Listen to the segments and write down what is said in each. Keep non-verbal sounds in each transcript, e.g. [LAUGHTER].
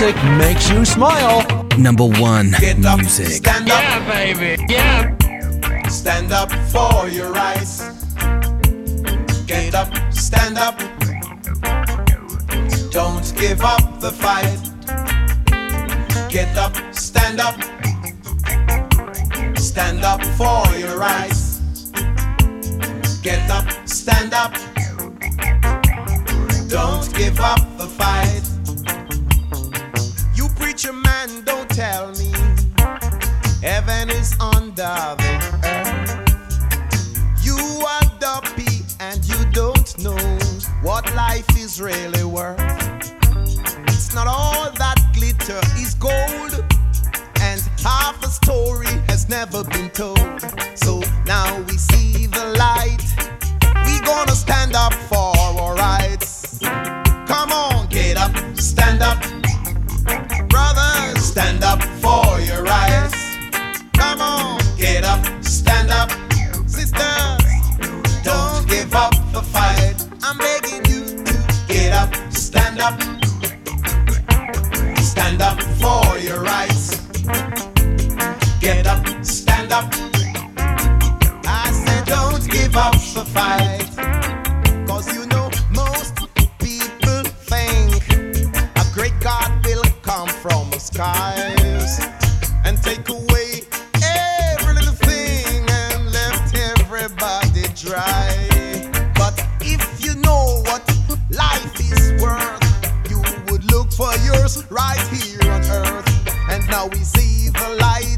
music makes you smile. Number one Get up, music. stand up, Yeah, baby. Yeah. stand up for your rights. Get up, stand up. Don't give up the fight. Get up, stand up. Stand up for your rights. Get up, stand up. Don't give up the fight. Preacher man, don't tell me heaven is under the earth. You are dumpy and you don't know what life is really worth. It's not all that glitter is gold, and half a story has never been told. So now we see the light. We gonna stand up for our rights. Come on, get up, stand up. Stand up for your rights. Come on, get up, stand up. Sisters, don't give up the fight. I'm begging you to get up, stand up. Stand up for your rights. Get up, stand up. I said, don't give up the fight. And take away every little thing and left everybody dry. But if you know what life is worth, you would look for yours right here on earth. And now we see the light.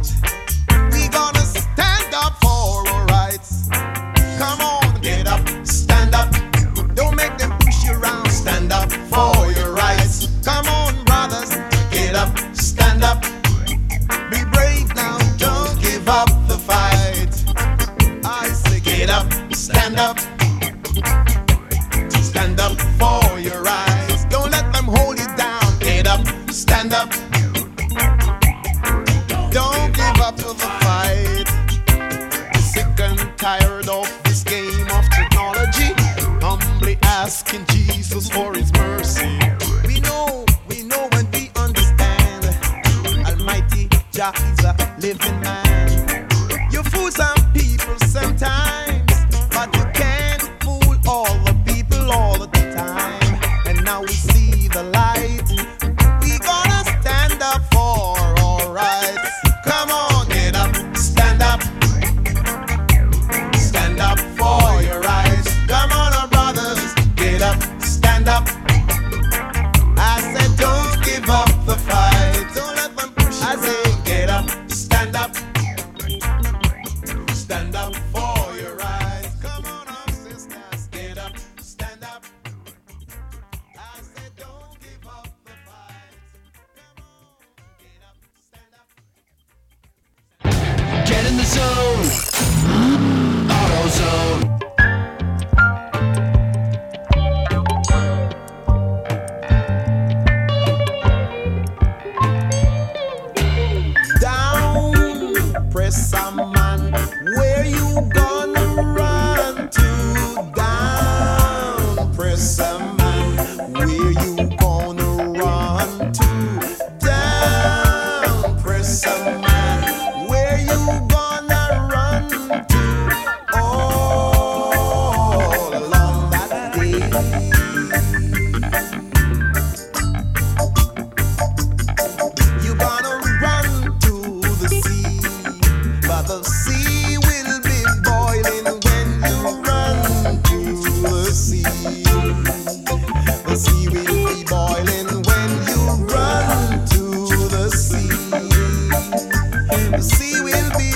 The sea will be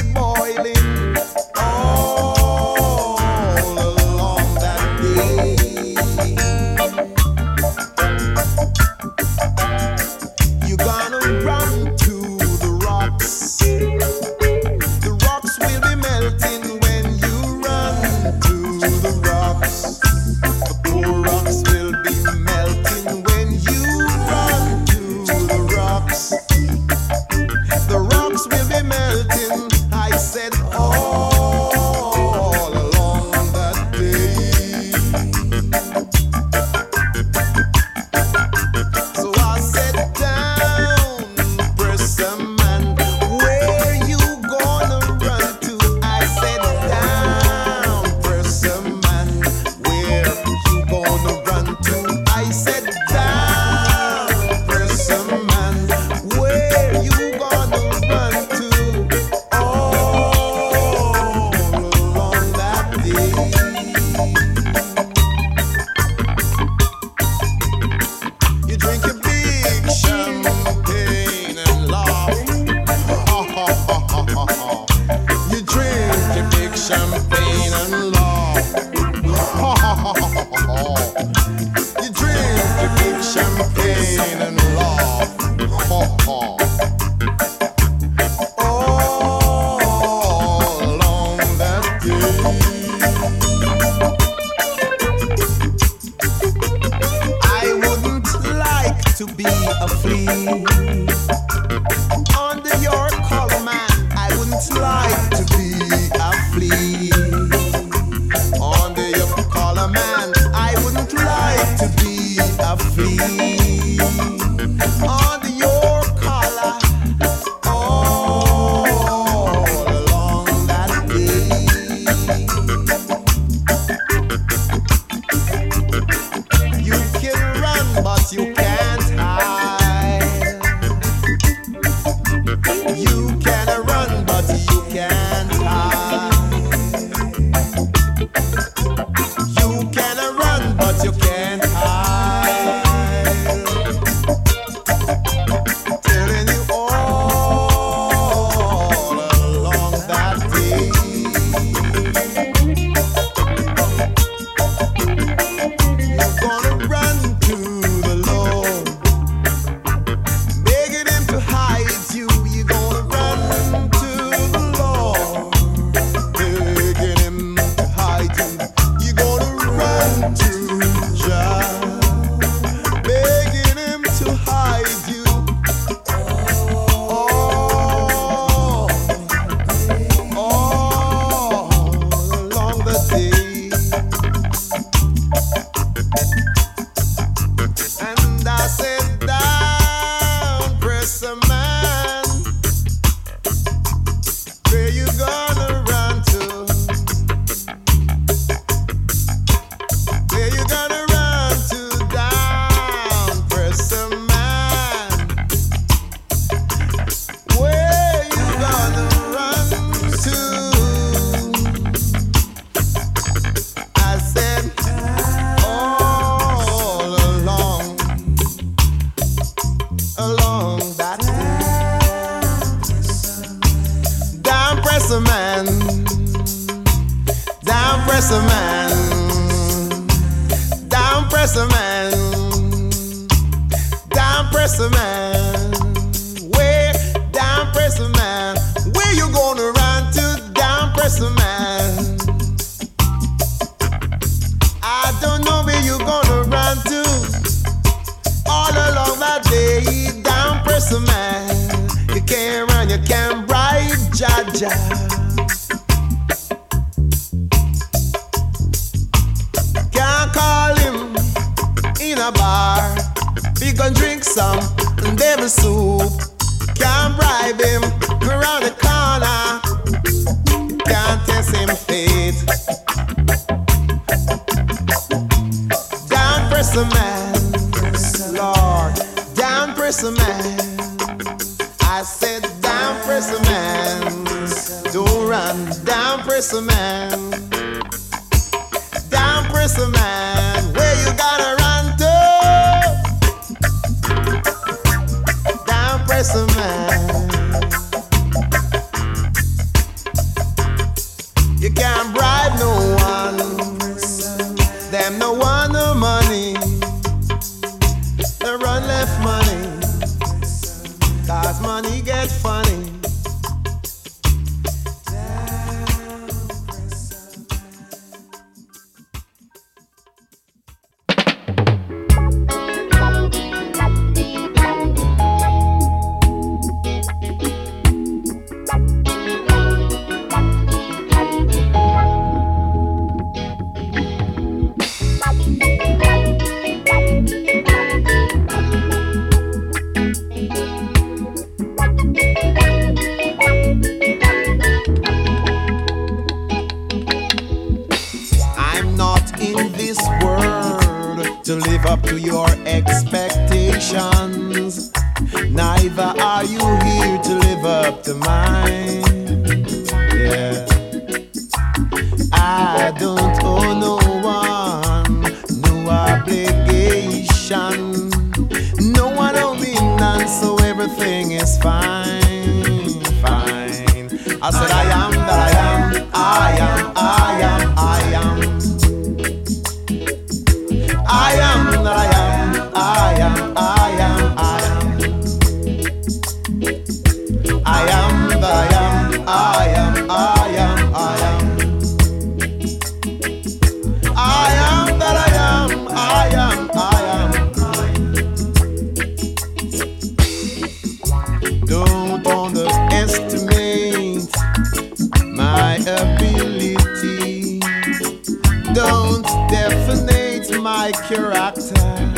your accent.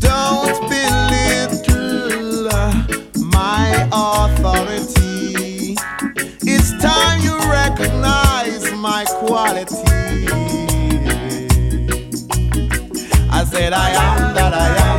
Don't belittle uh, my authority. It's time you recognize my quality. I said I am that I am.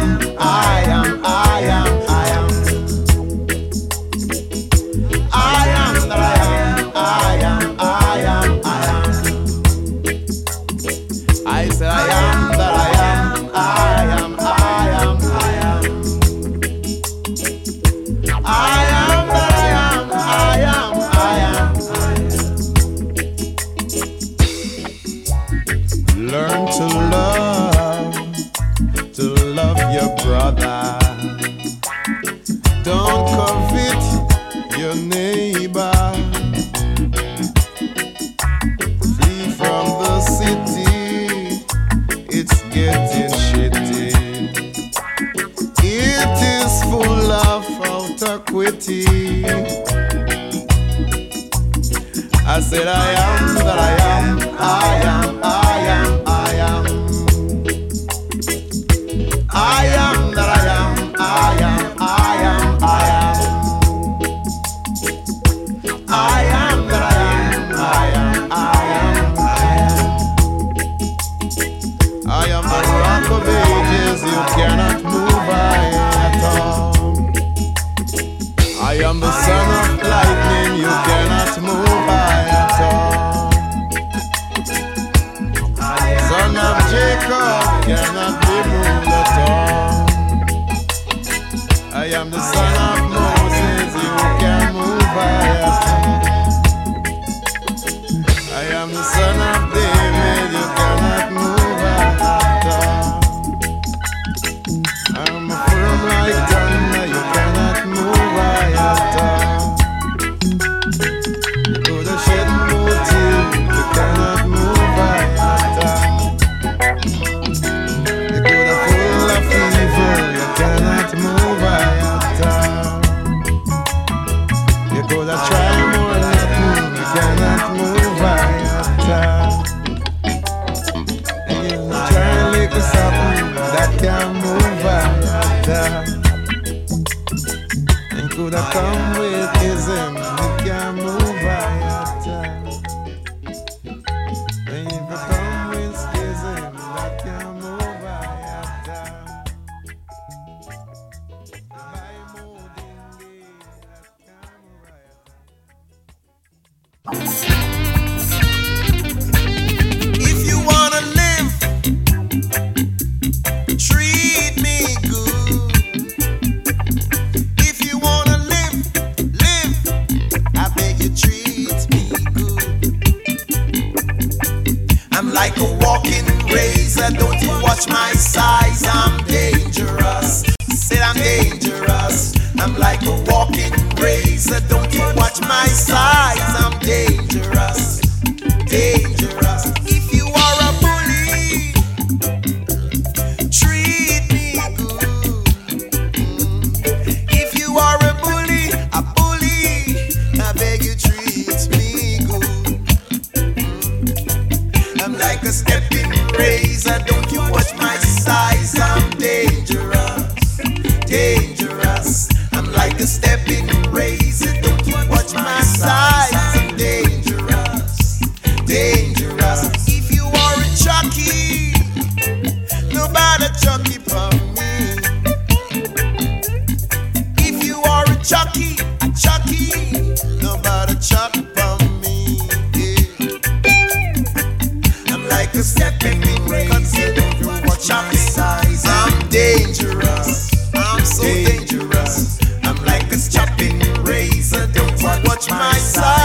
watch my side.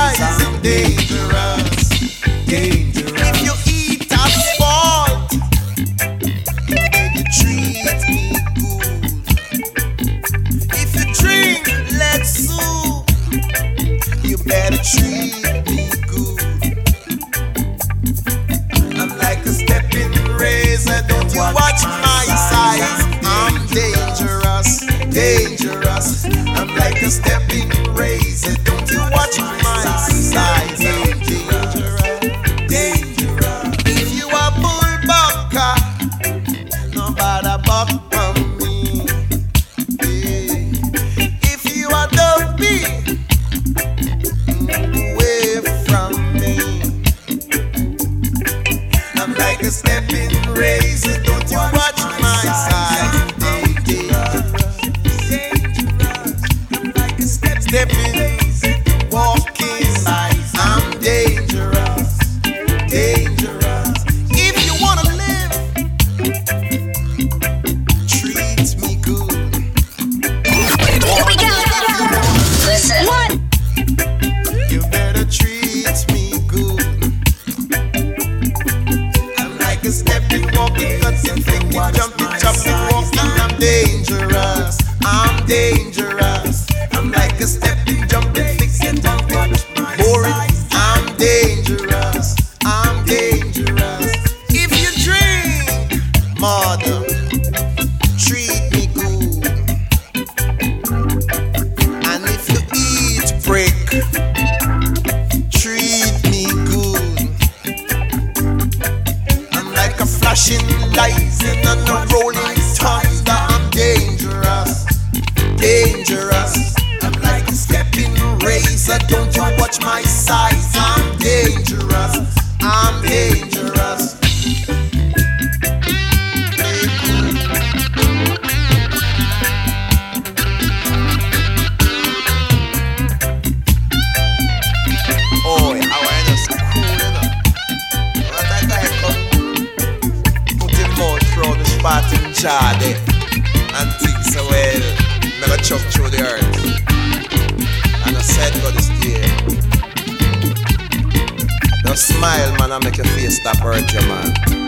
man and make your face stop hurt your man.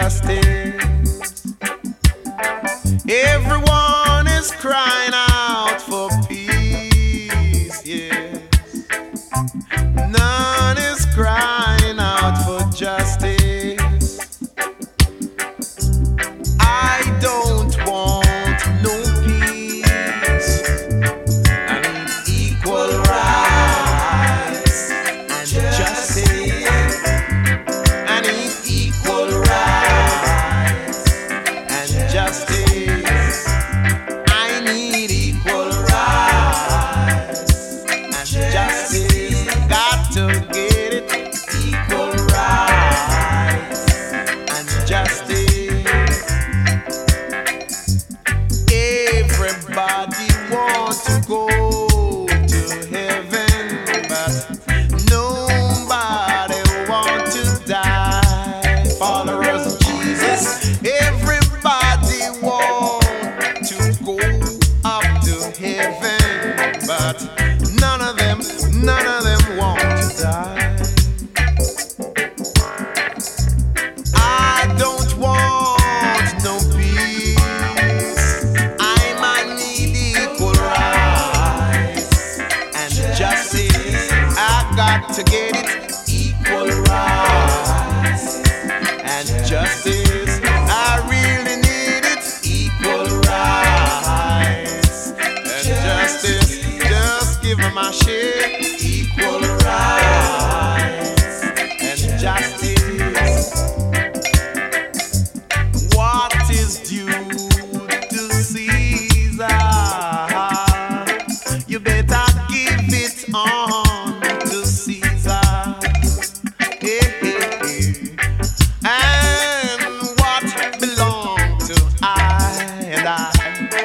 justice. Everyone is crying.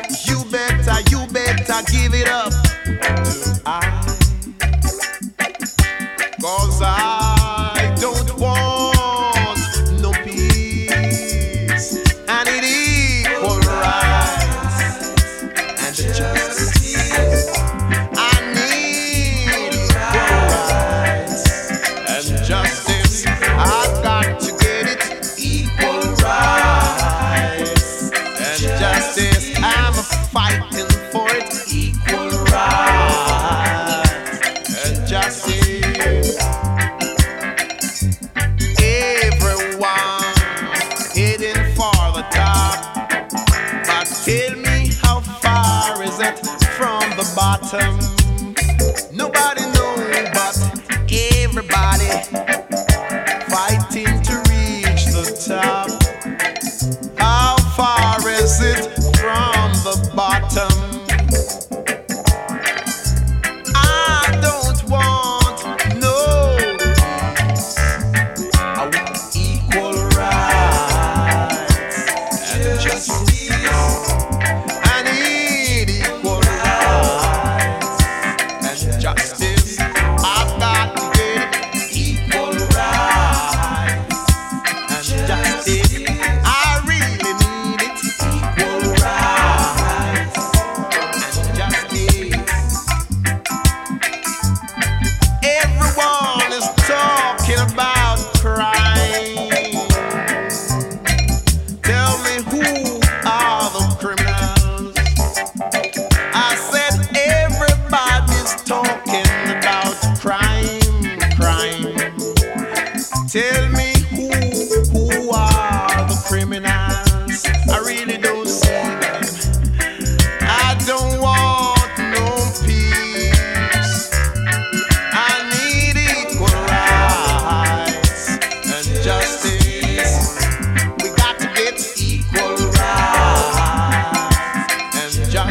You better, you better give it up the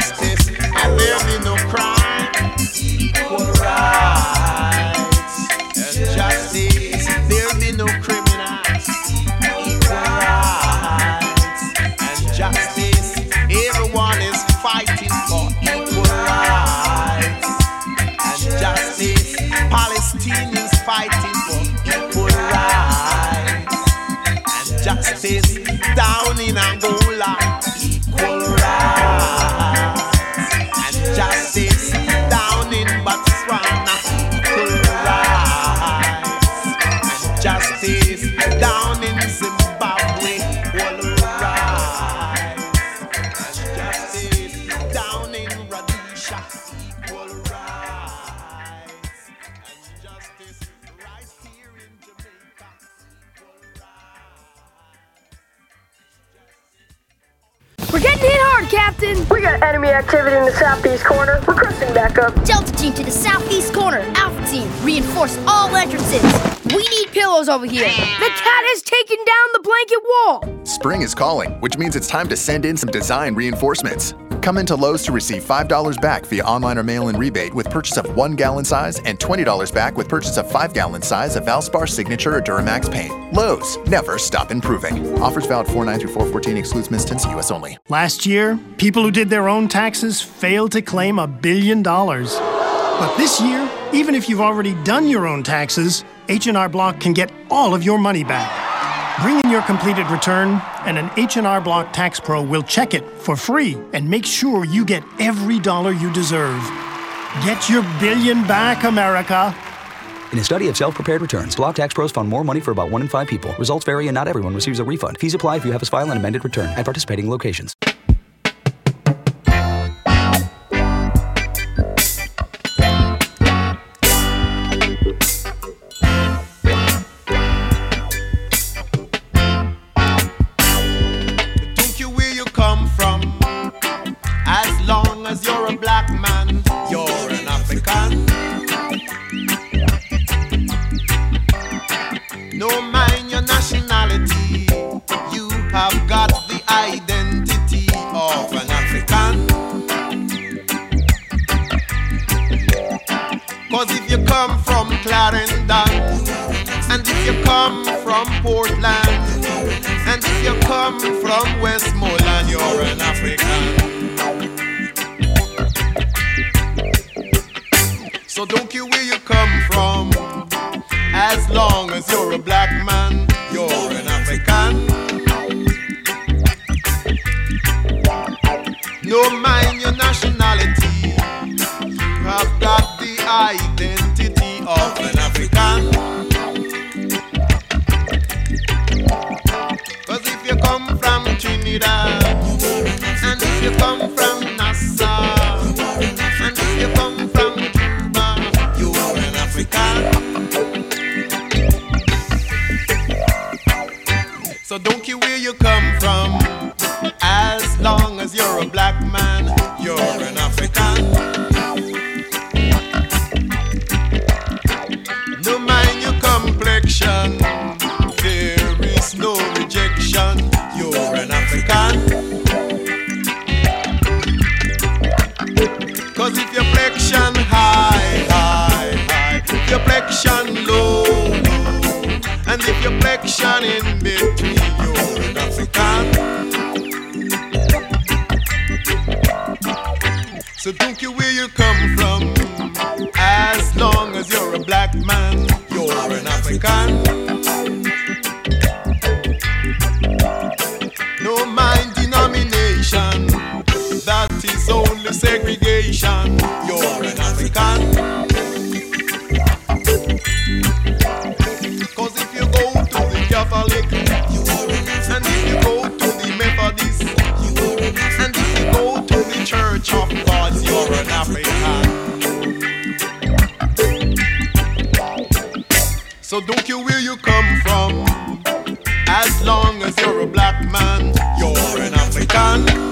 justice. And there be no crime. Over here. The cat has taken down the blanket wall. Spring is calling, which means it's time to send in some design reinforcements. Come into Lowe's to receive $5 back via online or mail in rebate with purchase of 1 gallon size and $20 back with purchase of 5 gallon size of Valspar Signature or Duramax paint. Lowe's, never stop improving. Offers valid 49 through 414 excludes mistints, U.S. only. Last year, people who did their own taxes failed to claim a billion dollars. But this year, even if you've already done your own taxes, H&R Block can get all of your money back. Bring in your completed return, and an H&R Block Tax Pro will check it for free and make sure you get every dollar you deserve. Get your billion back, America. In a study of self-prepared returns, Block Tax Pros found more money for about one in five people. Results vary and not everyone receives a refund. Fees apply if you have a file an amended return at participating locations. because you're a black man, you're an African. No mind your nationality, you have got the identity of an African. Cause if you come from Clarendon, and if you come from Portland, and if you come from Westmoreland, you're an African. So don't care where you come from, as long as you're a black man. don't care where you come from. As long as you're a black man, you're an African.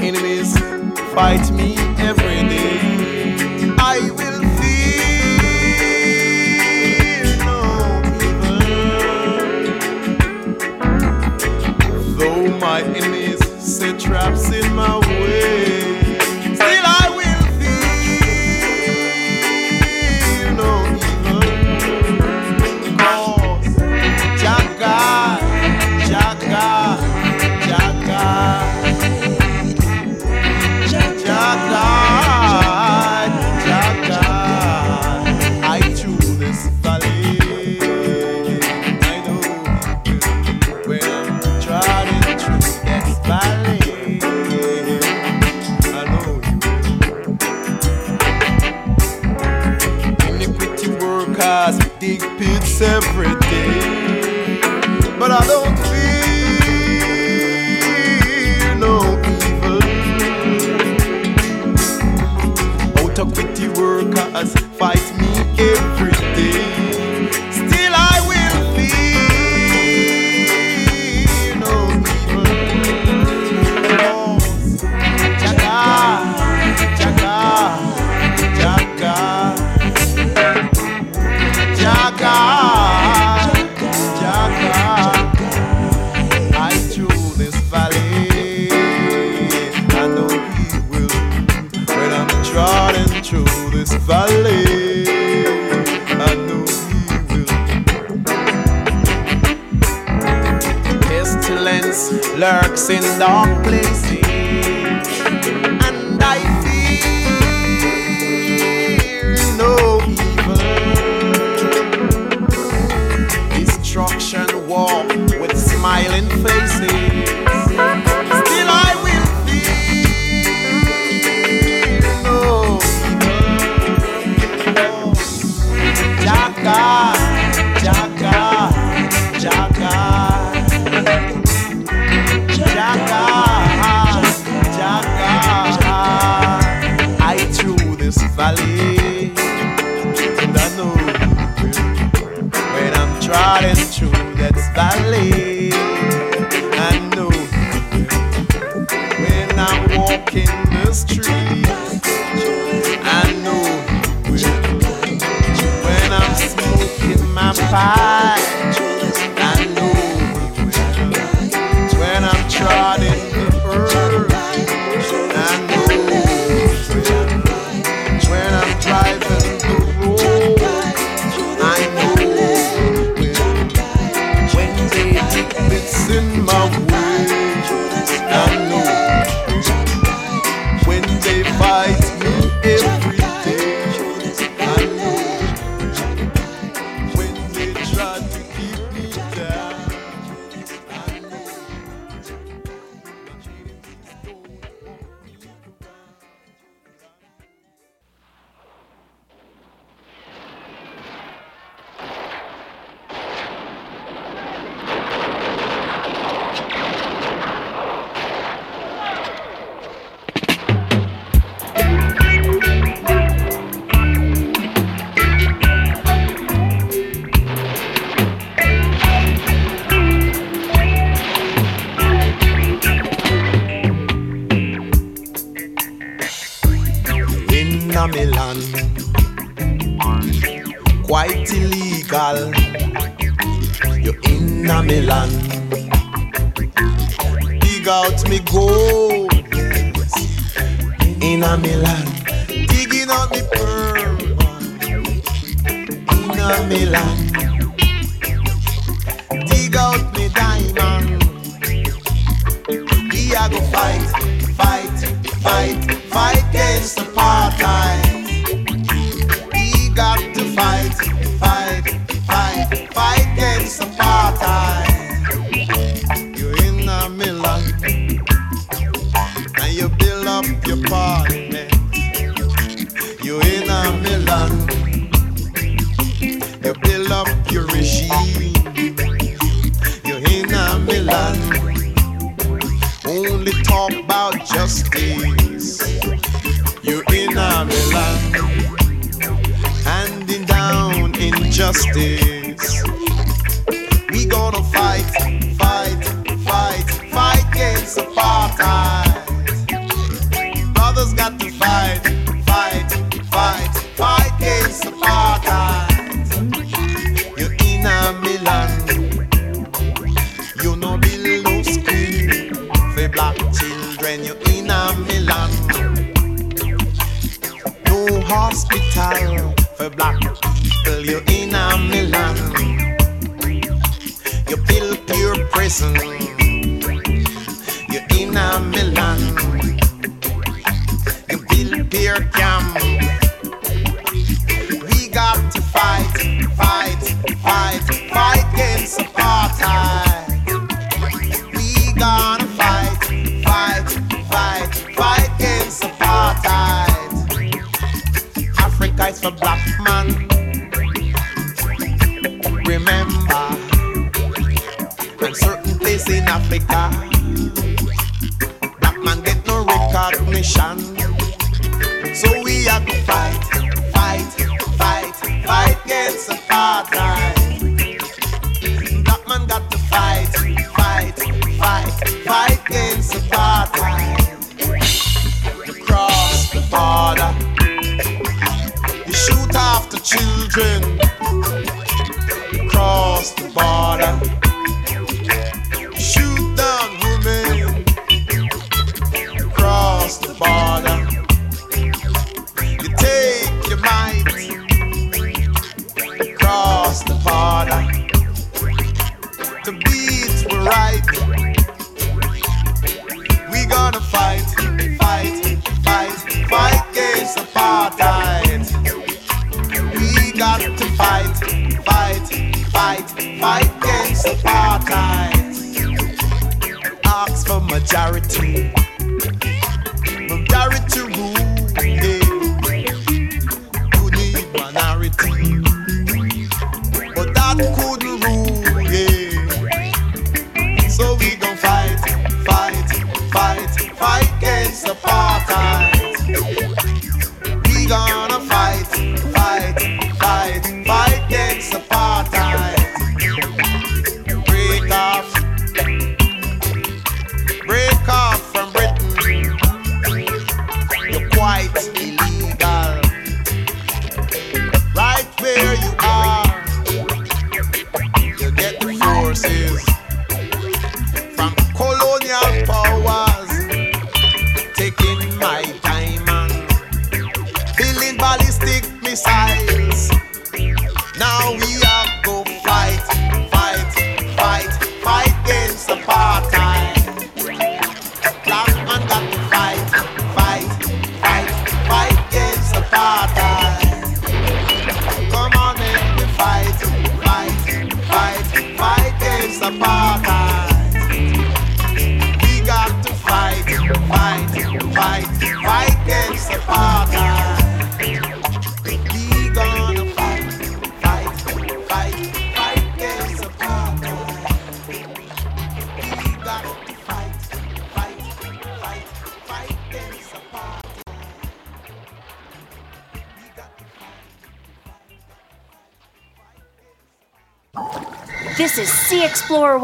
enemies fight me every day, I will fear no evil. Though my enemies set traps in my way. your regime. You're in a Milan. Only talk about justice. You're in a Milan. Handing down injustice. Listen.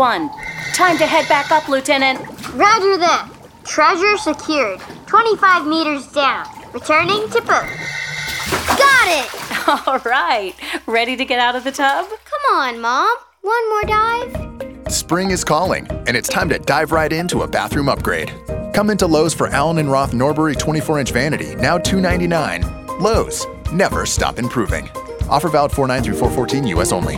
1. Time to head back up, Lieutenant. Roger that. Treasure secured. 25 meters down. Returning to boat. Got it! [LAUGHS] All right. Ready to get out of the tub? Come on, Mom. One more dive. Spring is calling, and it's time to dive right into a bathroom upgrade. Come into Lowe's for Allen & Roth Norbury 24-inch vanity, now $2.99. Lowe's, never stop improving. Offer valid 49 through 414 U.S. only.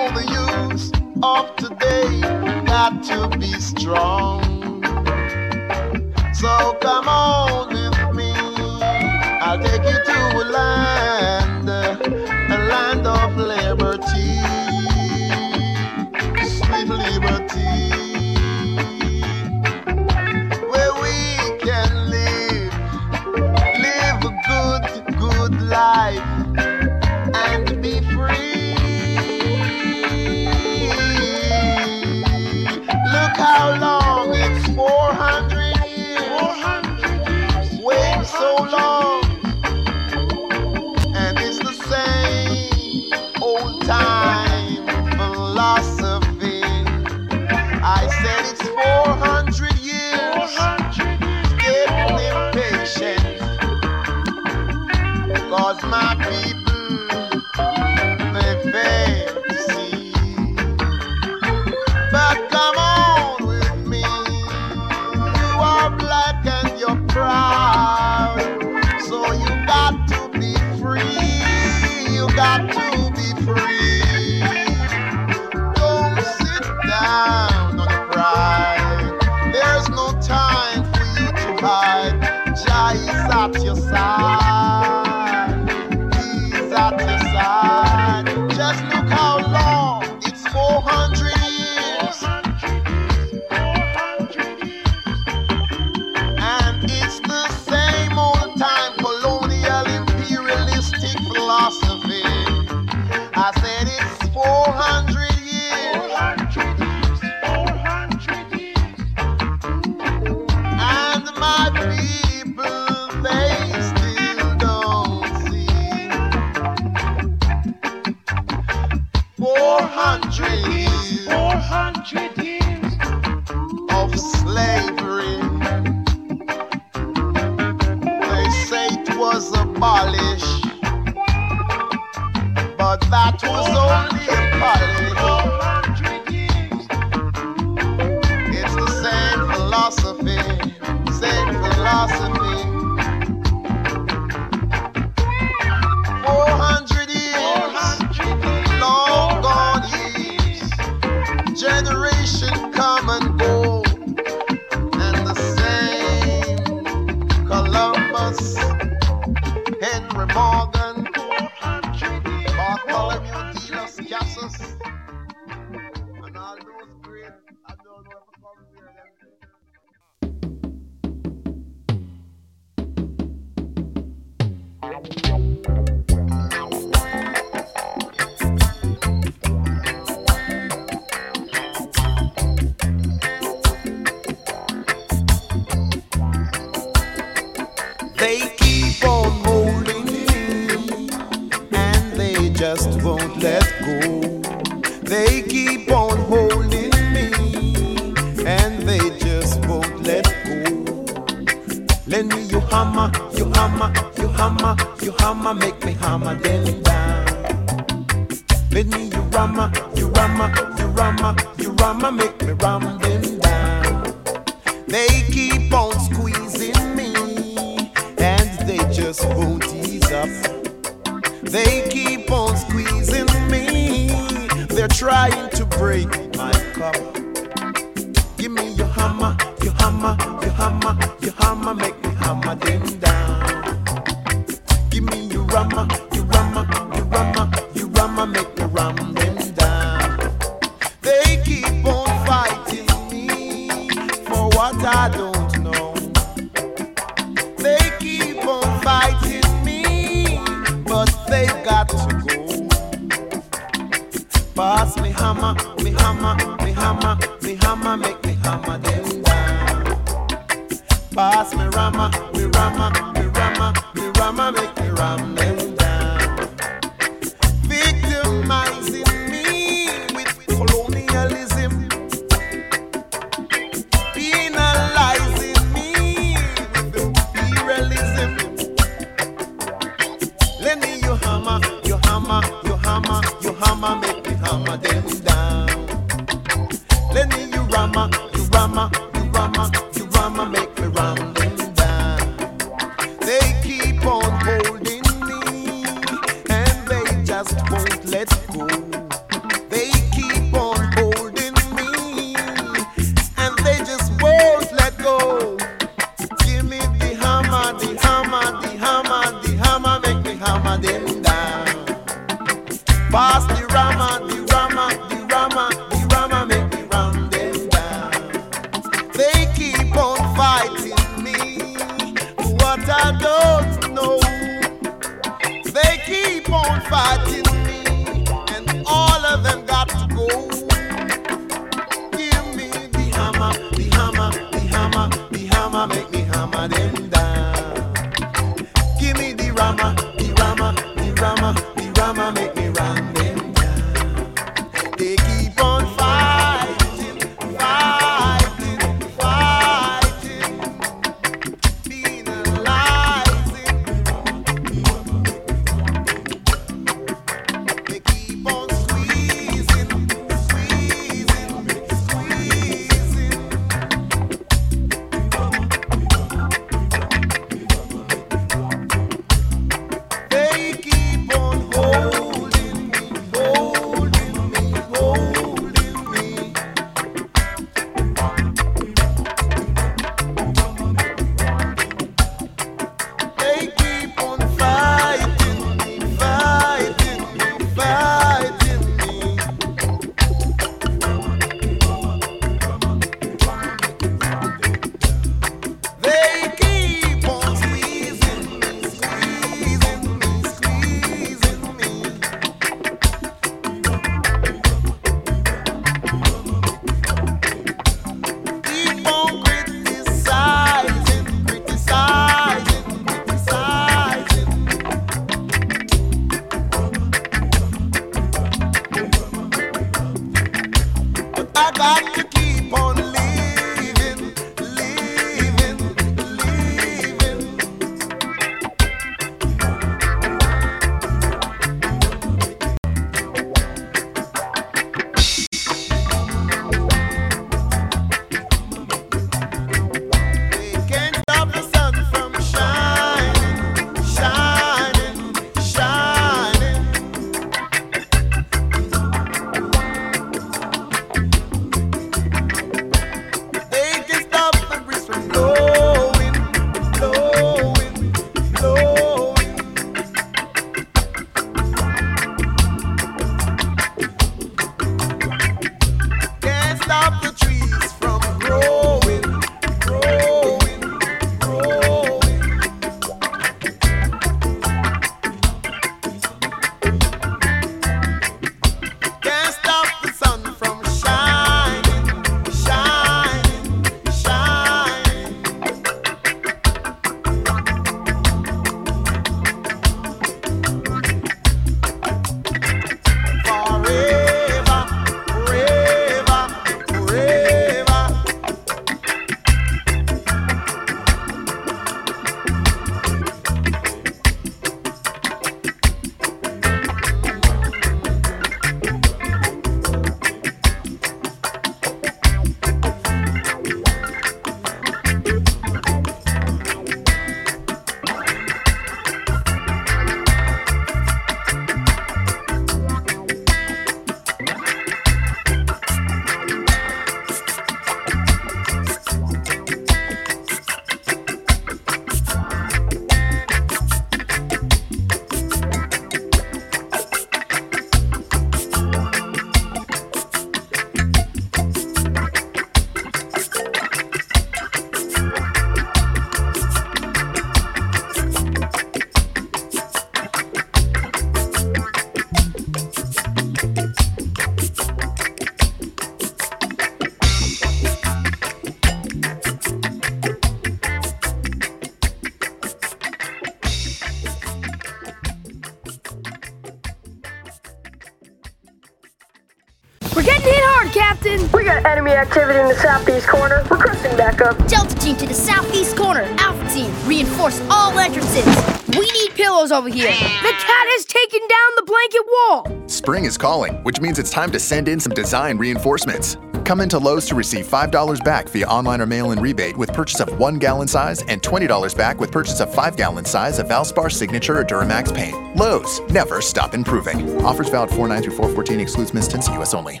Activity in the southeast corner. Requesting backup. Delta Team to the southeast corner. Alpha Team, reinforce all entrances. We need pillows over here. The cat has taken down the blanket wall. Spring is calling, which means it's time to send in some design reinforcements. Come into Lowe's to receive $5 back via online or mail in rebate with purchase of one gallon size and $20 back with purchase of five gallon size of Valspar Signature or Duramax paint. Lowe's, never stop improving. Offers valid 4 9 through 414 excludes Mistints, US only.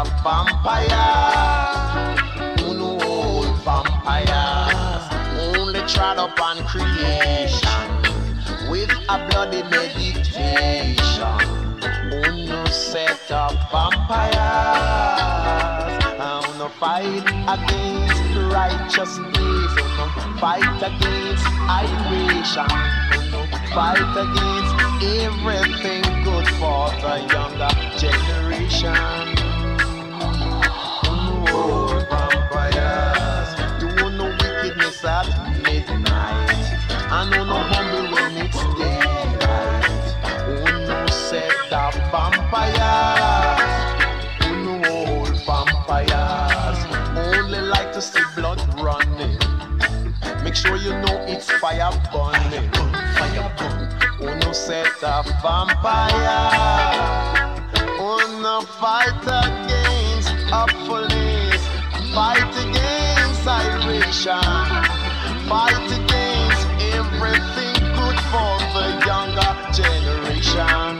a vampire. Who no old vampires only trod upon creation with a bloody meditation. Who no set of vampires and no fight against righteousness. No fight against iration. Fight against everything good for the younger generation. when it's daylight. Set vampires? Old vampires? Only like to see blood running. Make sure you know it's fire burning. Set fight against? Fight against Irish. Fight against everything good for the younger generation.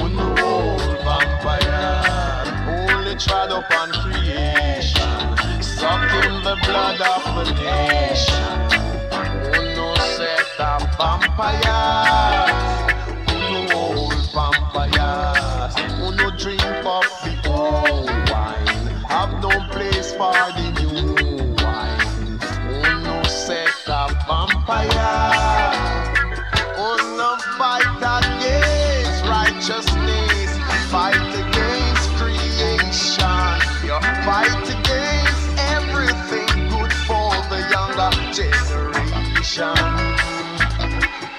When the old vampire only tried upon creation, sucking the blood of the nation. Who no set a vampire? Who no old vampire? Who no drink of the old wine? Have no place for the actions.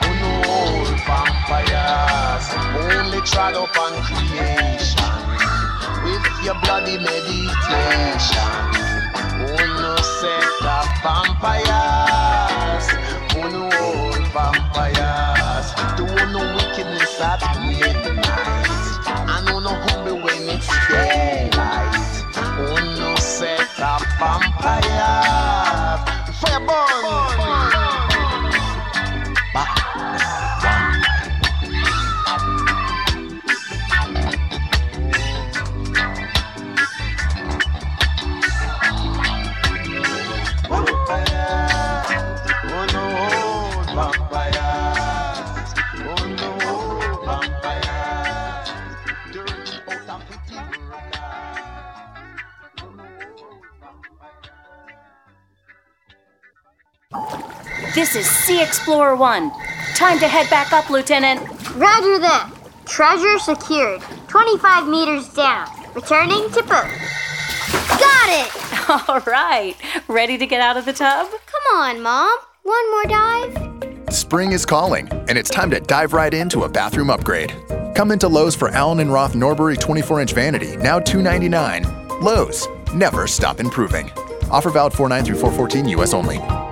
Who know all vampires only trod upon creation with your bloody meditation. Who know set up vampires? Who know all vampires? Do no wickedness at me. Explorer 1. Time to head back up, Lieutenant. Roger that. Treasure secured. 25 meters down. Returning to boat. Got it! [LAUGHS] All right. Ready to get out of the tub? Come on, Mom. One more dive. Spring is calling, and it's time to dive right into a bathroom upgrade. Come into Lowe's for Allen and Roth Norbury 24 inch vanity, now $2.99. Lowe's, never stop improving. Offer valid 49 through 414 US only.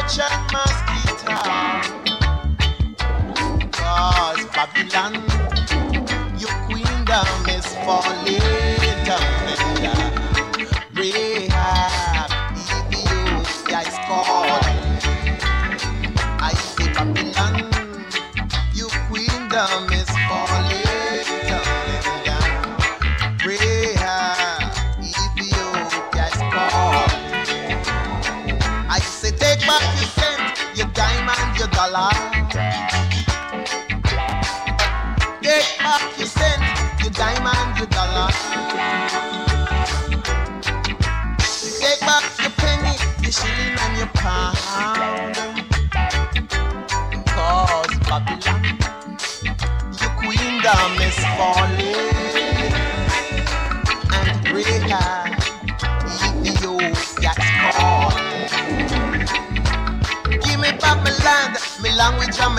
roach and mosquito. Cause Babylon, your queendom is fallen.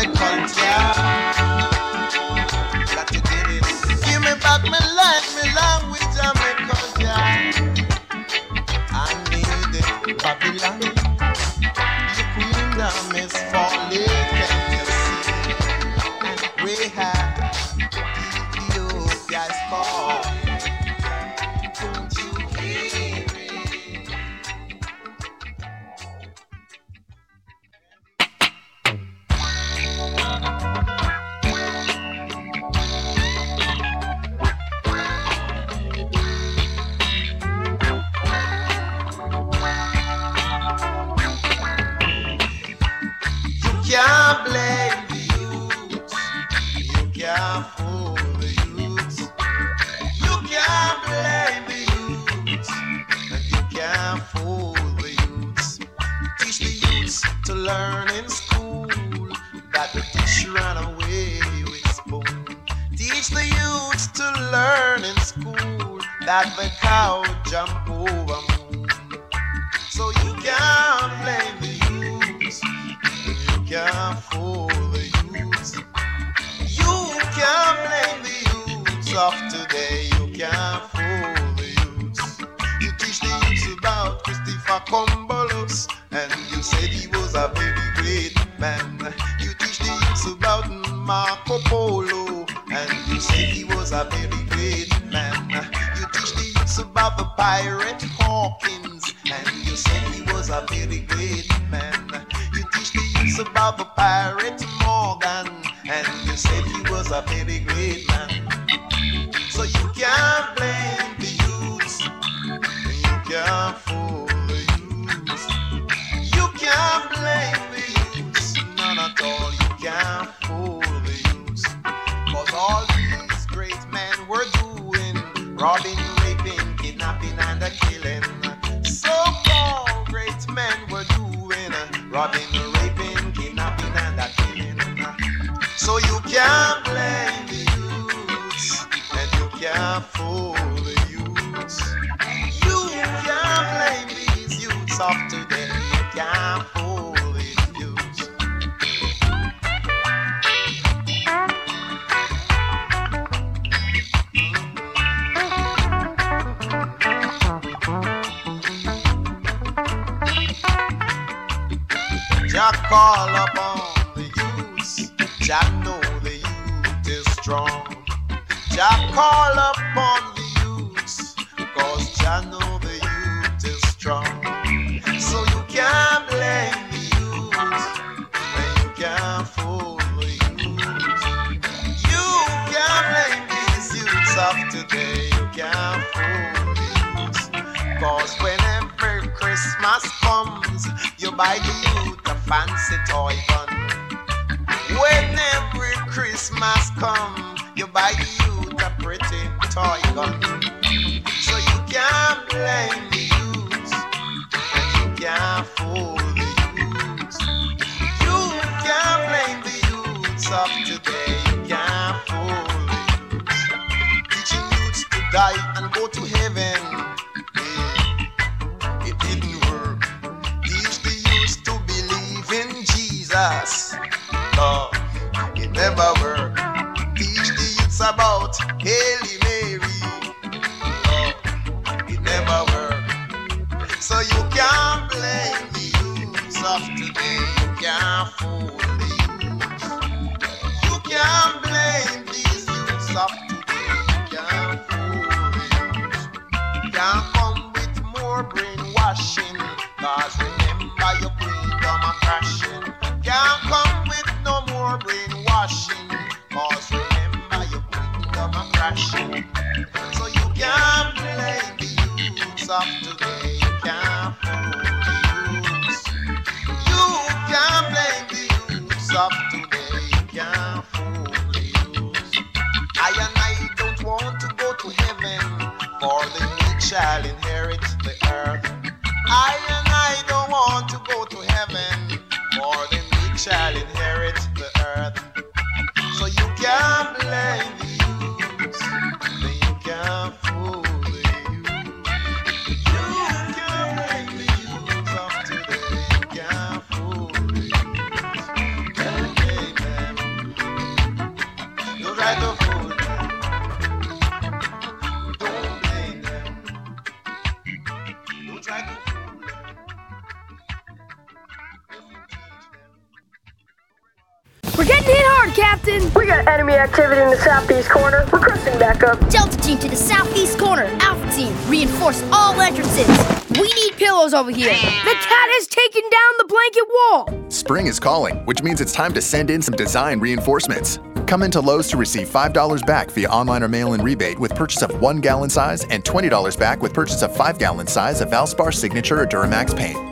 comic you can't blame the youths. You can't fool the youths. You can't blame the youths of today. You can't fool the youths. You teach the youths about Christopher Columbus, and you said he was a very great man. You teach the youths about Marco Polo, and you said he was a very great man. You teach the youths about the pirate. any great man. So you can't blame the youths. guy over here. The cat has taken down the blanket wall. Spring is calling, which means it's time to send in some design reinforcements. Come into Lowe's to receive $5 back via online or mail in rebate with purchase of one gallon size and $20 back with purchase of 5 gallon size of Valspar Signature or Duramax paint.